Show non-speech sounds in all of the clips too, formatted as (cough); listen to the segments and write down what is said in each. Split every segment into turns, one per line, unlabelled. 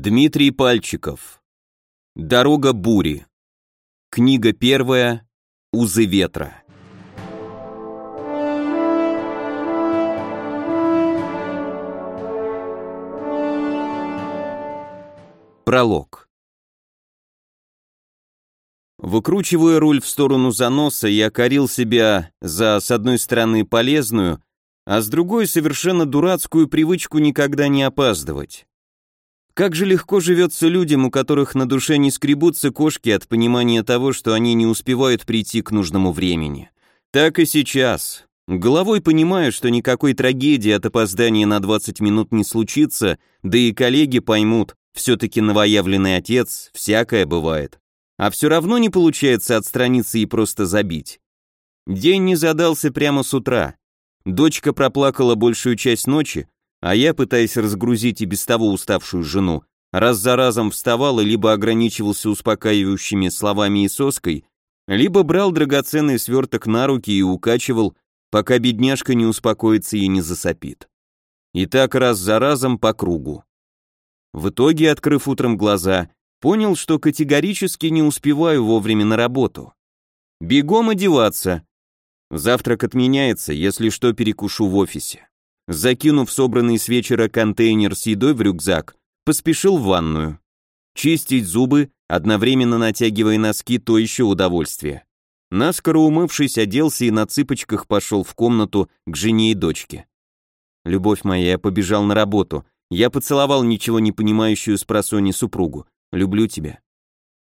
Дмитрий Пальчиков. Дорога бури. Книга первая. Узы ветра. Пролог. Выкручивая руль в сторону заноса, я корил себя за, с одной стороны, полезную, а с другой совершенно дурацкую привычку никогда не опаздывать. Как же легко живется людям, у которых на душе не скребутся кошки от понимания того, что они не успевают прийти к нужному времени. Так и сейчас. Головой понимаю, что никакой трагедии от опоздания на 20 минут не случится, да и коллеги поймут, все-таки новоявленный отец, всякое бывает. А все равно не получается отстраниться и просто забить. День не задался прямо с утра. Дочка проплакала большую часть ночи, а я, пытаясь разгрузить и без того уставшую жену, раз за разом вставал и либо ограничивался успокаивающими словами и соской, либо брал драгоценный сверток на руки и укачивал, пока бедняжка не успокоится и не засопит. И так раз за разом по кругу. В итоге, открыв утром глаза, понял, что категорически не успеваю вовремя на работу. Бегом одеваться. Завтрак отменяется, если что, перекушу в офисе. Закинув собранный с вечера контейнер с едой в рюкзак, поспешил в ванную. Чистить зубы, одновременно натягивая носки, то еще удовольствие. Наскоро умывшись, оделся и на цыпочках пошел в комнату к жене и дочке. «Любовь моя, я побежал на работу. Я поцеловал ничего не понимающую с просони супругу. Люблю тебя».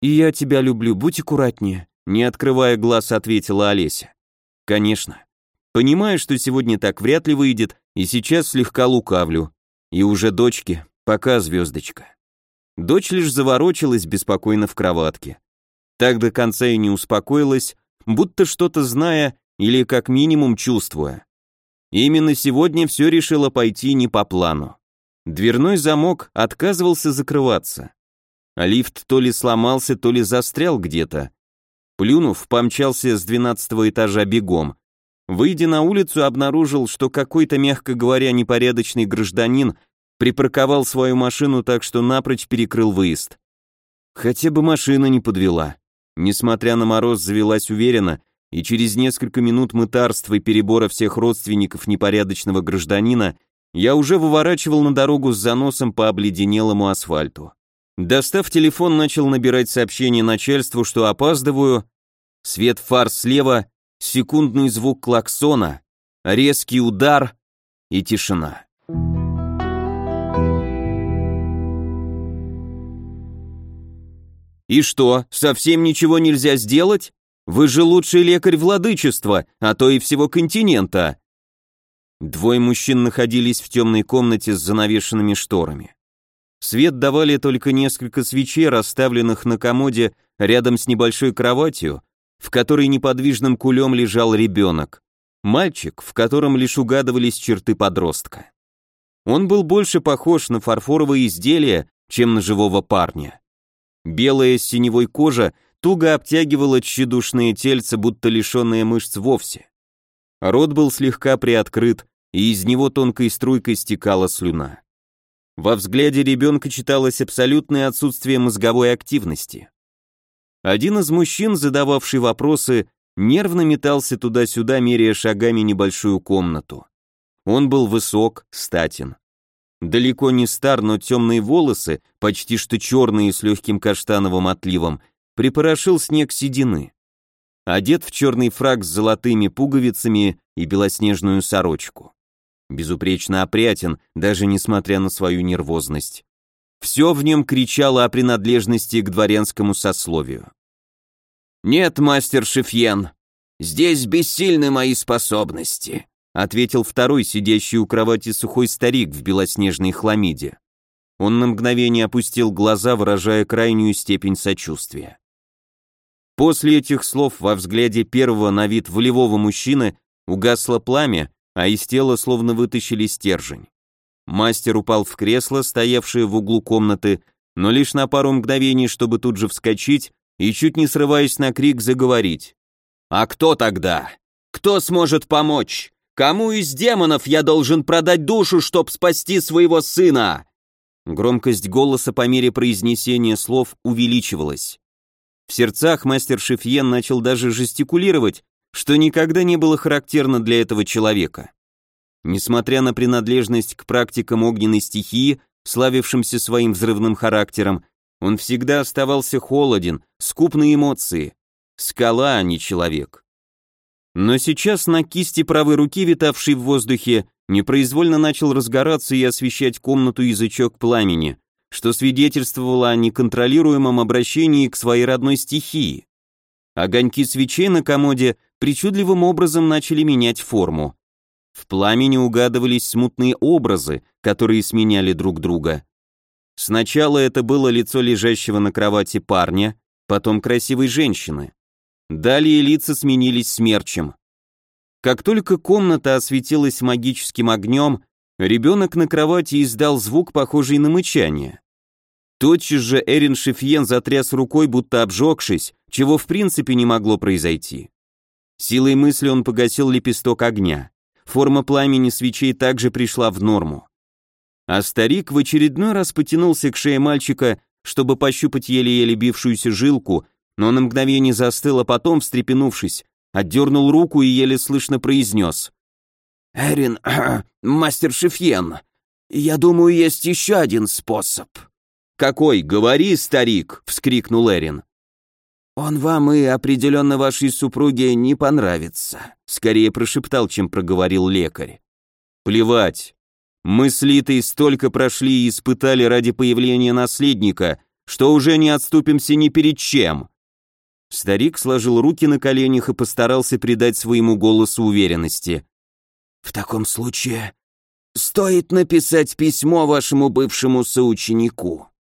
«И я тебя люблю, будь аккуратнее», не открывая глаз, ответила Олеся. «Конечно. Понимаю, что сегодня так вряд ли выйдет, и сейчас слегка лукавлю. И уже дочке, пока звездочка. Дочь лишь заворочилась беспокойно в кроватке. Так до конца и не успокоилась, будто что-то зная или как минимум чувствуя. Именно сегодня все решило пойти не по плану. Дверной замок отказывался закрываться. Лифт то ли сломался, то ли застрял где-то. Плюнув, помчался с двенадцатого этажа бегом, Выйдя на улицу, обнаружил, что какой-то, мягко говоря, непорядочный гражданин припарковал свою машину так, что напрочь перекрыл выезд. Хотя бы машина не подвела. Несмотря на мороз, завелась уверенно, и через несколько минут мытарства и перебора всех родственников непорядочного гражданина я уже выворачивал на дорогу с заносом по обледенелому асфальту. Достав телефон, начал набирать сообщение начальству, что опаздываю. Свет фар слева, секундный звук клаксона, резкий удар и тишина. «И что, совсем ничего нельзя сделать? Вы же лучший лекарь владычества, а то и всего континента!» Двое мужчин находились в темной комнате с занавешенными шторами. Свет давали только несколько свечей, расставленных на комоде рядом с небольшой кроватью, в которой неподвижным кулем лежал ребенок. Мальчик, в котором лишь угадывались черты подростка. Он был больше похож на фарфоровое изделие, чем на живого парня. Белая с синевой кожа туго обтягивала тщедушное тельце, будто лишенное мышц вовсе. Рот был слегка приоткрыт, и из него тонкой струйкой стекала слюна. Во взгляде ребенка читалось абсолютное отсутствие мозговой активности. Один из мужчин, задававший вопросы, нервно метался туда-сюда, меряя шагами небольшую комнату. Он был высок, статен. Далеко не стар, но темные волосы, почти что черные с легким каштановым отливом, припорошил снег седины. Одет в черный фраг с золотыми пуговицами и белоснежную сорочку. Безупречно опрятен, даже несмотря на свою нервозность. Все в нем кричало о принадлежности к дворянскому сословию. «Нет, мастер Шефьен, здесь бессильны мои способности», ответил второй, сидящий у кровати сухой старик в белоснежной хламиде. Он на мгновение опустил глаза, выражая крайнюю степень сочувствия. После этих слов во взгляде первого на вид волевого мужчины угасло пламя, а из тела словно вытащили стержень. Мастер упал в кресло, стоявшее в углу комнаты, но лишь на пару мгновений, чтобы тут же вскочить и, чуть не срываясь на крик, заговорить. «А кто тогда? Кто сможет помочь? Кому из демонов я должен продать душу, чтоб спасти своего сына?» Громкость голоса по мере произнесения слов увеличивалась. В сердцах мастер Шефьен начал даже жестикулировать, что никогда не было характерно для этого человека. Несмотря на принадлежность к практикам огненной стихии, славившимся своим взрывным характером, он всегда оставался холоден, скуп на эмоции. Скала, а не человек. Но сейчас на кисти правой руки, витавшей в воздухе, непроизвольно начал разгораться и освещать комнату язычок пламени, что свидетельствовало о неконтролируемом обращении к своей родной стихии. Огоньки свечей на комоде причудливым образом начали менять форму. В пламени угадывались смутные образы, которые сменяли друг друга. Сначала это было лицо лежащего на кровати парня, потом красивой женщины. Далее лица сменились смерчем. Как только комната осветилась магическим огнем, ребенок на кровати издал звук, похожий на мычание. Тотчас же Эрин Шефьен затряс рукой, будто обжегшись, чего в принципе не могло произойти. Силой мысли он погасил лепесток огня. Форма пламени свечей также пришла в норму. А старик в очередной раз потянулся к шее мальчика, чтобы пощупать еле-еле бившуюся жилку, но на мгновение застыл, а потом, встрепенувшись, отдернул руку и еле слышно произнес. «Эрин, (clears throat) мастер Шефьен, я думаю, есть еще один способ». «Какой? Говори, старик!» — вскрикнул Эрин. «Он вам и определенно вашей супруге не понравится», — скорее прошептал, чем проговорил лекарь. «Плевать. Мы с Литой столько прошли и испытали ради появления наследника, что уже не отступимся ни перед чем. Старик сложил руки на коленях и постарался придать своему голосу уверенности. «В таком случае стоит написать письмо вашему бывшему соученику».